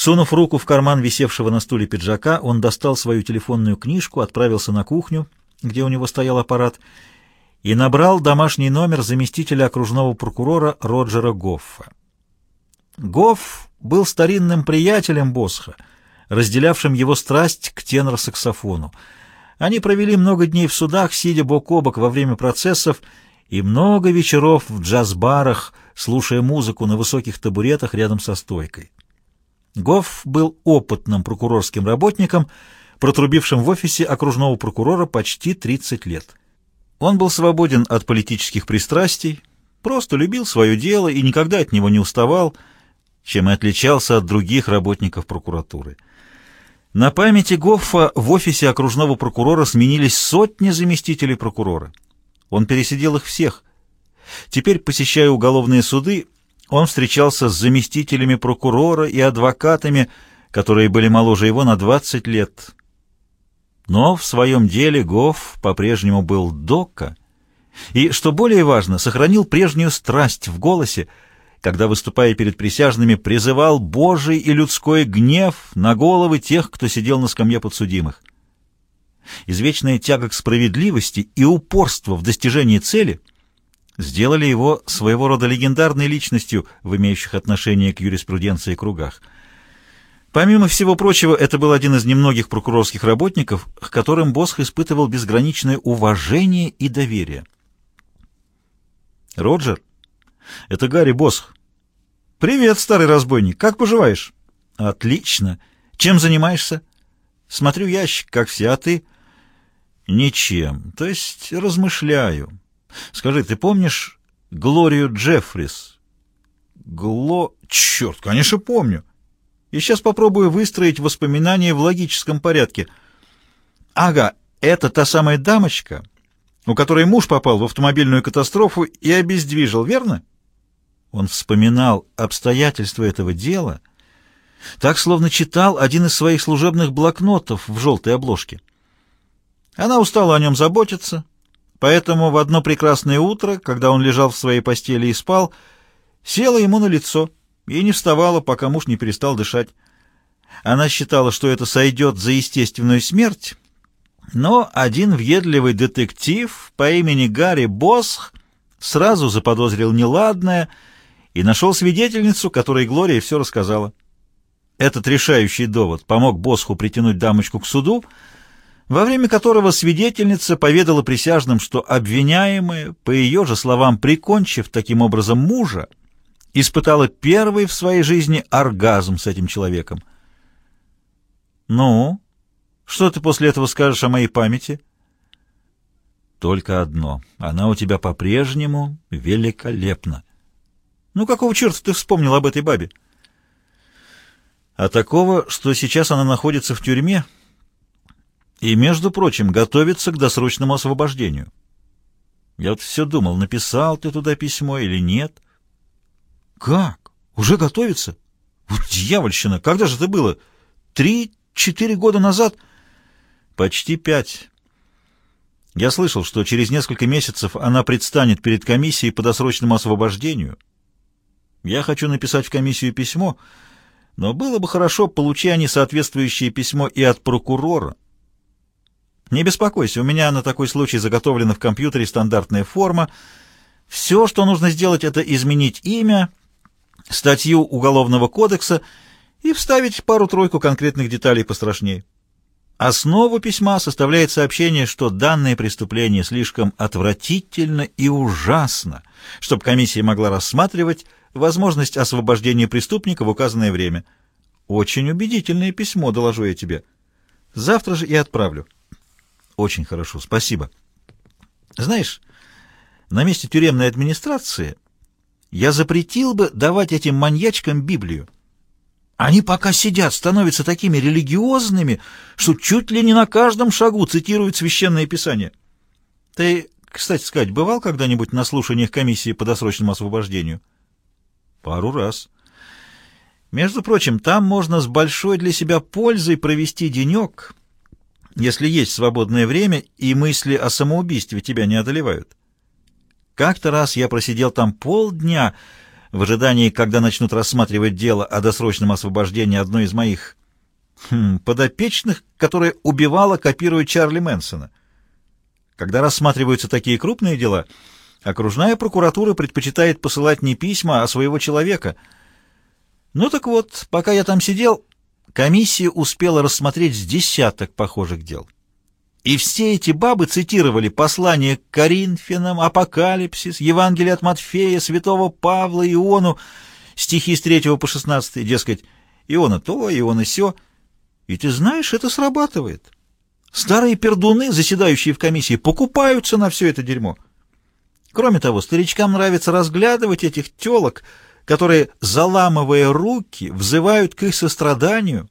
Сунув руку в карман висевшего на стуле пиджака, он достал свою телефонную книжку, отправился на кухню, где у него стоял аппарат, и набрал домашний номер заместителя окружного прокурора Роджера Гоффа. Гофф был старинным приятелем Босха, разделявшим его страсть к тенор-саксофону. Они провели много дней в судах, сидя бок о бок во время процессов, и много вечеров в джаз-барах, слушая музыку на высоких табуретах рядом со стойкой. Гофф был опытным прокурорским работником, протрубившим в офисе окружного прокурора почти 30 лет. Он был свободен от политических пристрастий, просто любил свое дело и никогда от него не уставал, чем и отличался от других работников прокуратуры. На памяти Гоффа в офисе окружного прокурора сменились сотни заместителей прокурора. Он пересидел их всех. Теперь, посещая уголовные суды, он встречался с заместителями прокурора и адвокатами, которые были моложе его на 20 лет. Но в своем деле Гофф по-прежнему был дока, и, что более важно, сохранил прежнюю страсть в голосе, когда, выступая перед присяжными, призывал Божий и людской гнев на головы тех, кто сидел на скамье подсудимых. Извечная тяга к справедливости и упорство в достижении цели сделали его своего рода легендарной личностью в имеющих отношение к юриспруденции кругах – Помимо всего прочего, это был один из немногих прокурорских работников, к которым Босх испытывал безграничное уважение и доверие. «Роджер, это Гарри Босх». «Привет, старый разбойник, как поживаешь?» «Отлично. Чем занимаешься?» «Смотрю ящик, как все, а ты?» «Ничем. То есть размышляю. Скажи, ты помнишь Глорию Джеффрис?» «Гло... Черт, конечно, помню. И сейчас попробую выстроить воспоминания в логическом порядке. Ага, это та самая дамочка, у которой муж попал в автомобильную катастрофу и обездвижил, верно? Он вспоминал обстоятельства этого дела, так словно читал один из своих служебных блокнотов в желтой обложке. Она устала о нем заботиться, поэтому в одно прекрасное утро, когда он лежал в своей постели и спал, села ему на лицо — и не вставала, пока муж не перестал дышать. Она считала, что это сойдет за естественную смерть, но один въедливый детектив по имени Гарри Босх сразу заподозрил неладное и нашел свидетельницу, которой Глория все рассказала. Этот решающий довод помог Босху притянуть дамочку к суду, во время которого свидетельница поведала присяжным, что обвиняемые, по ее же словам, прикончив таким образом мужа, испытала первый в своей жизни оргазм с этим человеком. «Ну, что ты после этого скажешь о моей памяти?» «Только одно. Она у тебя по-прежнему великолепна». «Ну, какого черта ты вспомнил об этой бабе?» «А такого, что сейчас она находится в тюрьме и, между прочим, готовится к досрочному освобождению. Я вот все думал, написал ты туда письмо или нет». Как? Уже готовится? Вот дьявольщина! Когда же это было? Три-четыре года назад? Почти пять. Я слышал, что через несколько месяцев она предстанет перед комиссией по досрочному освобождению. Я хочу написать в комиссию письмо, но было бы хорошо, получи они соответствующее письмо и от прокурора. Не беспокойся, у меня на такой случай заготовлена в компьютере стандартная форма. Все, что нужно сделать, это изменить имя статью Уголовного кодекса и вставить пару-тройку конкретных деталей пострашнее. Основу письма составляет сообщение, что данное преступление слишком отвратительно и ужасно, чтобы комиссия могла рассматривать возможность освобождения преступника в указанное время. Очень убедительное письмо, доложу я тебе. Завтра же и отправлю. Очень хорошо, спасибо. Знаешь, на месте тюремной администрации я запретил бы давать этим маньячкам Библию. Они пока сидят, становятся такими религиозными, что чуть ли не на каждом шагу цитируют священное писание. Ты, кстати сказать, бывал когда-нибудь на слушаниях комиссии по досрочному освобождению? Пару раз. Между прочим, там можно с большой для себя пользой провести денек, если есть свободное время и мысли о самоубийстве тебя не одолевают. Как-то раз я просидел там полдня, в ожидании, когда начнут рассматривать дело о досрочном освобождении одной из моих хм, подопечных, которая убивала, копируя Чарли Мэнсона. Когда рассматриваются такие крупные дела, окружная прокуратура предпочитает посылать не письма, а своего человека. Ну так вот, пока я там сидел, комиссия успела рассмотреть с десяток похожих дел. И все эти бабы цитировали послания к Коринфянам, Апокалипсис, Евангелие от Матфея, Святого Павла, Иону, стихи с 3 по 16, дескать, Иона то, Иона сё. И ты знаешь, это срабатывает. Старые пердуны, заседающие в комиссии, покупаются на все это дерьмо. Кроме того, старичкам нравится разглядывать этих телок, которые, заламывая руки, взывают к их состраданию.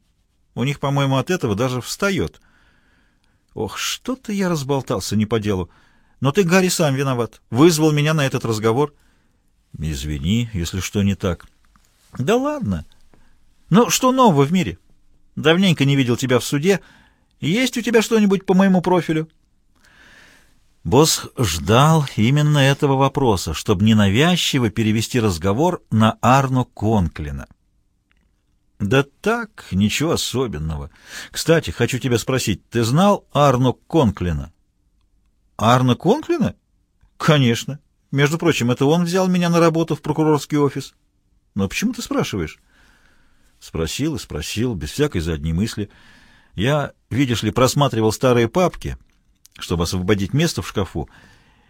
У них, по-моему, от этого даже встает. Ох, что-то я разболтался не по делу. Но ты, Гарри, сам виноват. Вызвал меня на этот разговор. Извини, если что не так. Да ладно. Ну, что нового в мире? Давненько не видел тебя в суде. Есть у тебя что-нибудь по моему профилю? Босс ждал именно этого вопроса, чтобы ненавязчиво перевести разговор на Арно Конклина. «Да так, ничего особенного. Кстати, хочу тебя спросить, ты знал Арно Конклина?» «Арно Конклина?» «Конечно. Между прочим, это он взял меня на работу в прокурорский офис». «Но почему ты спрашиваешь?» Спросил и спросил, без всякой задней мысли. Я, видишь ли, просматривал старые папки, чтобы освободить место в шкафу,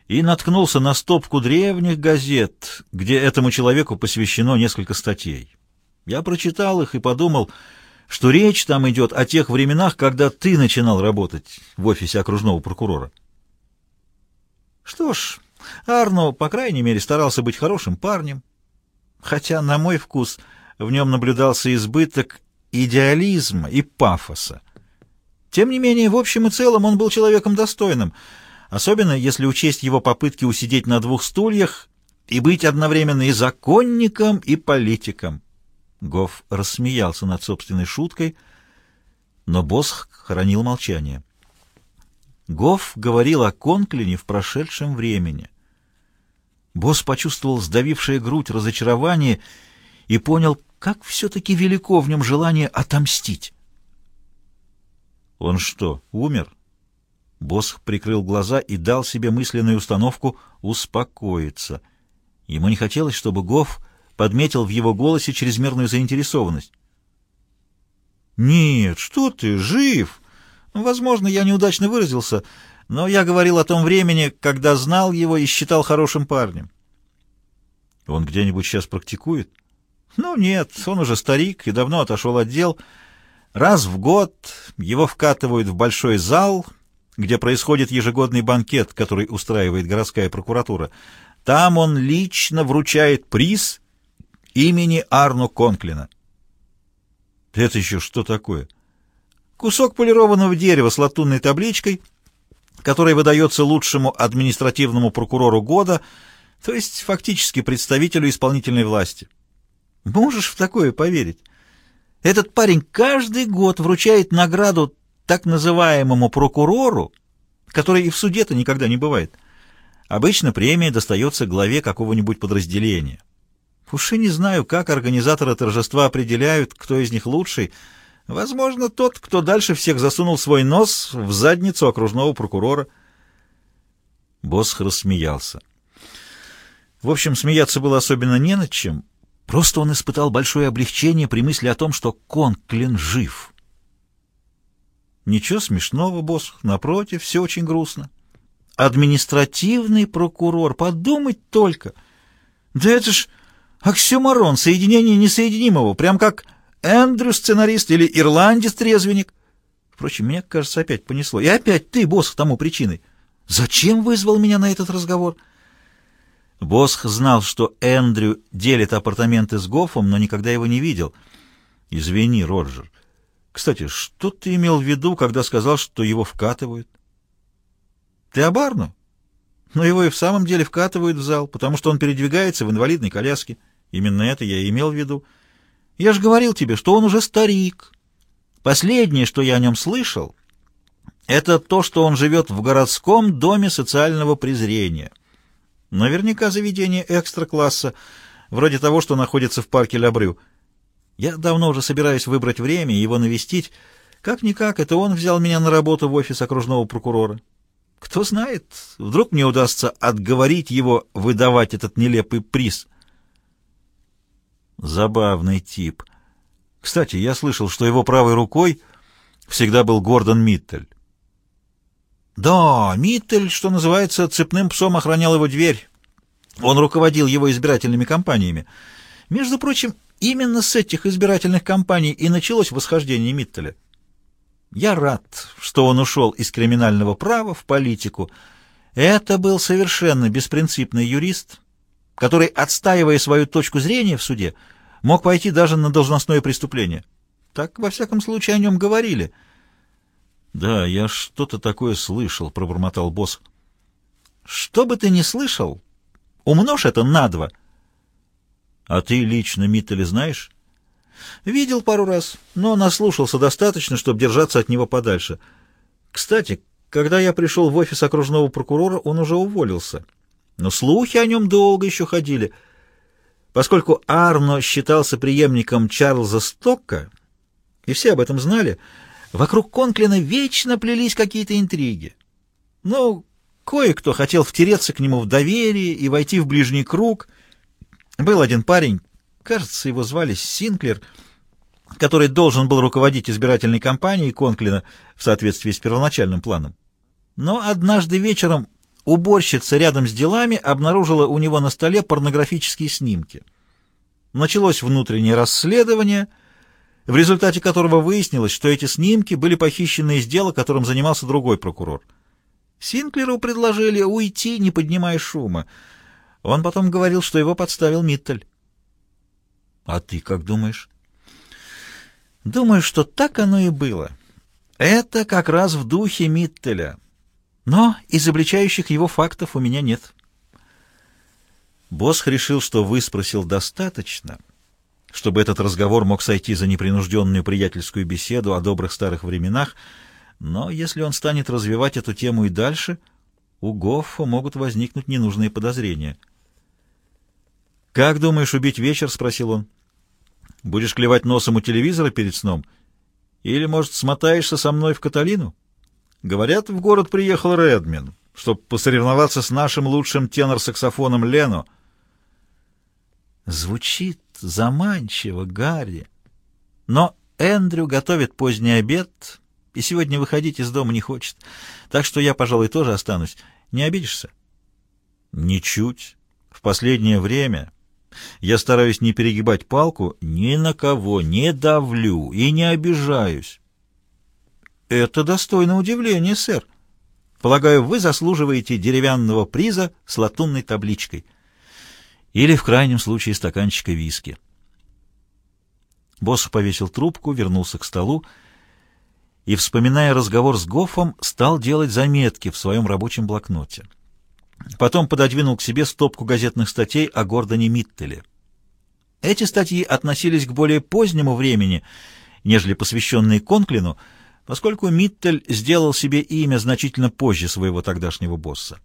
и наткнулся на стопку древних газет, где этому человеку посвящено несколько статей. Я прочитал их и подумал, что речь там идет о тех временах, когда ты начинал работать в офисе окружного прокурора. Что ж, Арно, по крайней мере, старался быть хорошим парнем, хотя, на мой вкус, в нем наблюдался избыток идеализма и пафоса. Тем не менее, в общем и целом он был человеком достойным, особенно если учесть его попытки усидеть на двух стульях и быть одновременно и законником, и политиком. Гофф рассмеялся над собственной шуткой, но Босх хранил молчание. Гофф говорил о Конклине в прошедшем времени. Босс почувствовал сдавившее грудь разочарование и понял, как все-таки велико в нем желание отомстить. «Он что, умер?» Босх прикрыл глаза и дал себе мысленную установку успокоиться. Ему не хотелось, чтобы Гофф подметил в его голосе чрезмерную заинтересованность. «Нет, что ты, жив!» «Возможно, я неудачно выразился, но я говорил о том времени, когда знал его и считал хорошим парнем». «Он где-нибудь сейчас практикует?» «Ну нет, он уже старик и давно отошел от дел. Раз в год его вкатывают в большой зал, где происходит ежегодный банкет, который устраивает городская прокуратура. Там он лично вручает приз имени Арно Конклина. Это еще что такое? Кусок полированного дерева с латунной табличкой, который выдается лучшему административному прокурору года, то есть фактически представителю исполнительной власти. Можешь в такое поверить? Этот парень каждый год вручает награду так называемому прокурору, который и в суде-то никогда не бывает. Обычно премия достается главе какого-нибудь подразделения. Уж и не знаю, как организаторы торжества определяют, кто из них лучший. Возможно, тот, кто дальше всех засунул свой нос в задницу окружного прокурора. Босх рассмеялся. В общем, смеяться было особенно не над чем. Просто он испытал большое облегчение при мысли о том, что Конклин жив. Ничего смешного, босс. Напротив, все очень грустно. Административный прокурор, подумать только. Да это ж Оксюмарон, соединение несоединимого, прям как Эндрю сценарист или ирландец-трезвенник. Впрочем, меня, кажется, опять понесло. И опять ты, босс, тому причиной. Зачем вызвал меня на этот разговор? Босх знал, что Эндрю делит апартаменты с Гофом, но никогда его не видел. Извини, Роджер. Кстати, что ты имел в виду, когда сказал, что его вкатывают? Ты об Арну? Но его и в самом деле вкатывают в зал, потому что он передвигается в инвалидной коляске. Именно это я и имел в виду. Я же говорил тебе, что он уже старик. Последнее, что я о нем слышал, это то, что он живет в городском доме социального презрения. Наверняка заведение экстра-класса, вроде того, что находится в парке Лябрю. Я давно уже собираюсь выбрать время и его навестить. Как-никак, это он взял меня на работу в офис окружного прокурора. Кто знает, вдруг мне удастся отговорить его выдавать этот нелепый приз. Забавный тип. Кстати, я слышал, что его правой рукой всегда был Гордон Миттель. Да, Миттель, что называется, цепным псом охранял его дверь. Он руководил его избирательными кампаниями. Между прочим, именно с этих избирательных кампаний и началось восхождение Миттеля. Я рад, что он ушел из криминального права в политику. Это был совершенно беспринципный юрист, который, отстаивая свою точку зрения в суде, мог пойти даже на должностное преступление. Так, во всяком случае, о нем говорили. «Да, я что-то такое слышал», — пробормотал босс. «Что бы ты ни слышал, умножь это на два». «А ты лично Миттеля знаешь?» «Видел пару раз, но наслушался достаточно, чтобы держаться от него подальше. Кстати, когда я пришел в офис окружного прокурора, он уже уволился. Но слухи о нем долго еще ходили». Поскольку Арно считался преемником Чарльза Стокка, и все об этом знали, вокруг Конклина вечно плелись какие-то интриги. Ну, кое-кто хотел втереться к нему в доверие и войти в ближний круг. Был один парень, кажется, его звали Синклер, который должен был руководить избирательной кампанией Конклина в соответствии с первоначальным планом. Но однажды вечером Уборщица рядом с делами обнаружила у него на столе порнографические снимки. Началось внутреннее расследование, в результате которого выяснилось, что эти снимки были похищены из дела, которым занимался другой прокурор. Синклеру предложили уйти, не поднимая шума. Он потом говорил, что его подставил Миттель. А ты как думаешь? Думаю, что так оно и было. Это как раз в духе Миттеля. Но изобличающих его фактов у меня нет. Босх решил, что выспросил достаточно, чтобы этот разговор мог сойти за непринужденную приятельскую беседу о добрых старых временах, но если он станет развивать эту тему и дальше, у Гоффа могут возникнуть ненужные подозрения. «Как думаешь убить вечер?» — спросил он. «Будешь клевать носом у телевизора перед сном? Или, может, смотаешься со мной в Каталину?» Говорят, в город приехал Редмин, чтобы посоревноваться с нашим лучшим тенор-саксофоном Лено. Звучит заманчиво, Гарри. Но Эндрю готовит поздний обед, и сегодня выходить из дома не хочет. Так что я, пожалуй, тоже останусь. Не обидишься? Ничуть. В последнее время я стараюсь не перегибать палку, ни на кого не давлю и не обижаюсь. «Это достойно удивления, сэр. Полагаю, вы заслуживаете деревянного приза с латунной табличкой. Или, в крайнем случае, стаканчика виски». Босс повесил трубку, вернулся к столу и, вспоминая разговор с Гоффом, стал делать заметки в своем рабочем блокноте. Потом пододвинул к себе стопку газетных статей о Гордоне Миттеле. Эти статьи относились к более позднему времени, нежели посвященные Конклину, поскольку Миттель сделал себе имя значительно позже своего тогдашнего босса.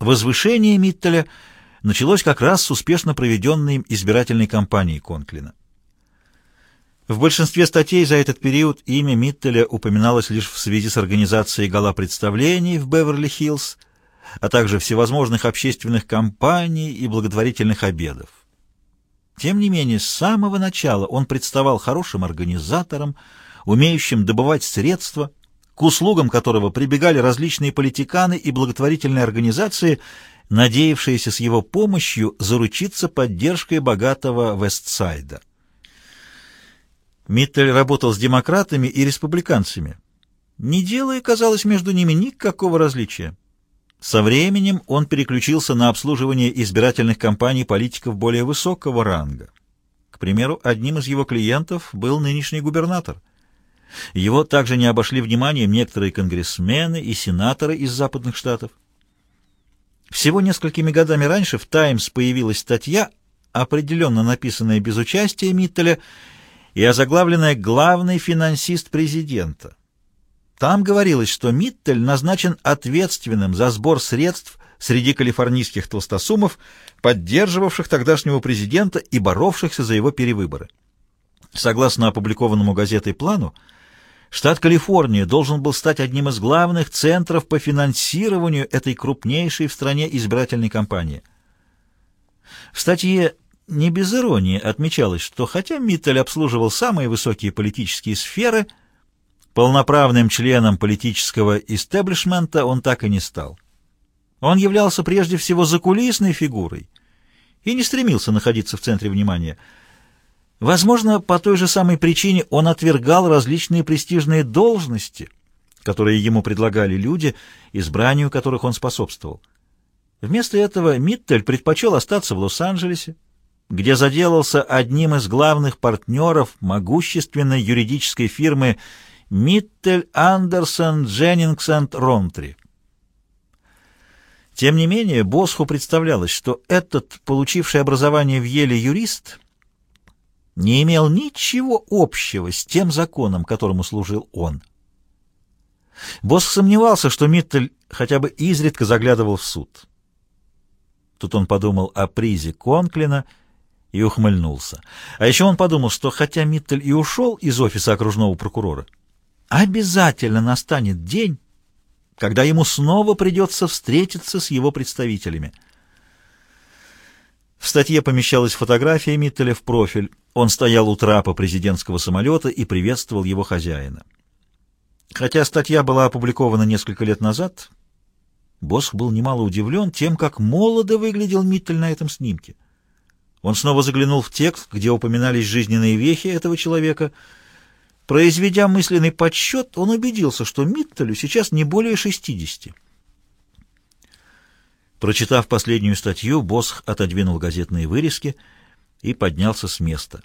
Возвышение Миттеля началось как раз с успешно проведенной им избирательной кампании Конклина. В большинстве статей за этот период имя Миттеля упоминалось лишь в связи с организацией гала-представлений в Беверли-Хиллз, а также всевозможных общественных кампаний и благотворительных обедов. Тем не менее, с самого начала он представал хорошим организатором, умеющим добывать средства, к услугам которого прибегали различные политиканы и благотворительные организации, надеявшиеся с его помощью заручиться поддержкой богатого Вестсайда. Миттель работал с демократами и республиканцами, не делая, казалось, между ними никакого различия. Со временем он переключился на обслуживание избирательных кампаний политиков более высокого ранга. К примеру, одним из его клиентов был нынешний губернатор – его также не обошли вниманием некоторые конгрессмены и сенаторы из западных штатов. Всего несколькими годами раньше в «Таймс» появилась статья, определенно написанная без участия Миттеля и озаглавленная «Главный финансист президента». Там говорилось, что Миттель назначен ответственным за сбор средств среди калифорнийских толстосумов, поддерживавших тогдашнего президента и боровшихся за его перевыборы. Согласно опубликованному газетой плану, штат Калифорния должен был стать одним из главных центров по финансированию этой крупнейшей в стране избирательной кампании. В статье не без иронии отмечалось, что хотя Миттель обслуживал самые высокие политические сферы, полноправным членом политического истеблишмента он так и не стал. Он являлся прежде всего закулисной фигурой и не стремился находиться в центре внимания. Возможно, по той же самой причине он отвергал различные престижные должности, которые ему предлагали люди, избранию которых он способствовал. Вместо этого Миттель предпочел остаться в Лос-Анджелесе, где заделался одним из главных партнеров могущественной юридической фирмы Миттель Андерсон Дженнингс энд Ронтри. Тем не менее, Босху представлялось, что этот, получивший образование в Еле юрист, не имел ничего общего с тем законом, которому служил он. Босх сомневался, что Миттель хотя бы изредка заглядывал в суд. Тут он подумал о призе Конклина и ухмыльнулся. А еще он подумал, что хотя Миттель и ушел из офиса окружного прокурора, обязательно настанет день, когда ему снова придется встретиться с его представителями. В статье помещалась фотография Миттеля в профиль. Он стоял у трапа президентского самолета и приветствовал его хозяина. Хотя статья была опубликована несколько лет назад, Босх был немало удивлен тем, как молодо выглядел Миттель на этом снимке. Он снова заглянул в текст, где упоминались жизненные вехи этого человека — Произведя мысленный подсчет, он убедился, что Миттелю сейчас не более 60. Прочитав последнюю статью, Босх отодвинул газетные вырезки и поднялся с места.